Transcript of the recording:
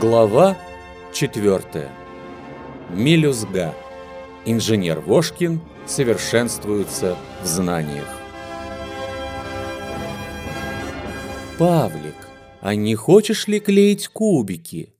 Глава 4. Мелюзга. Инженер Вошкин совершенствуется в знаниях. Павлик, а не хочешь ли клеить кубики?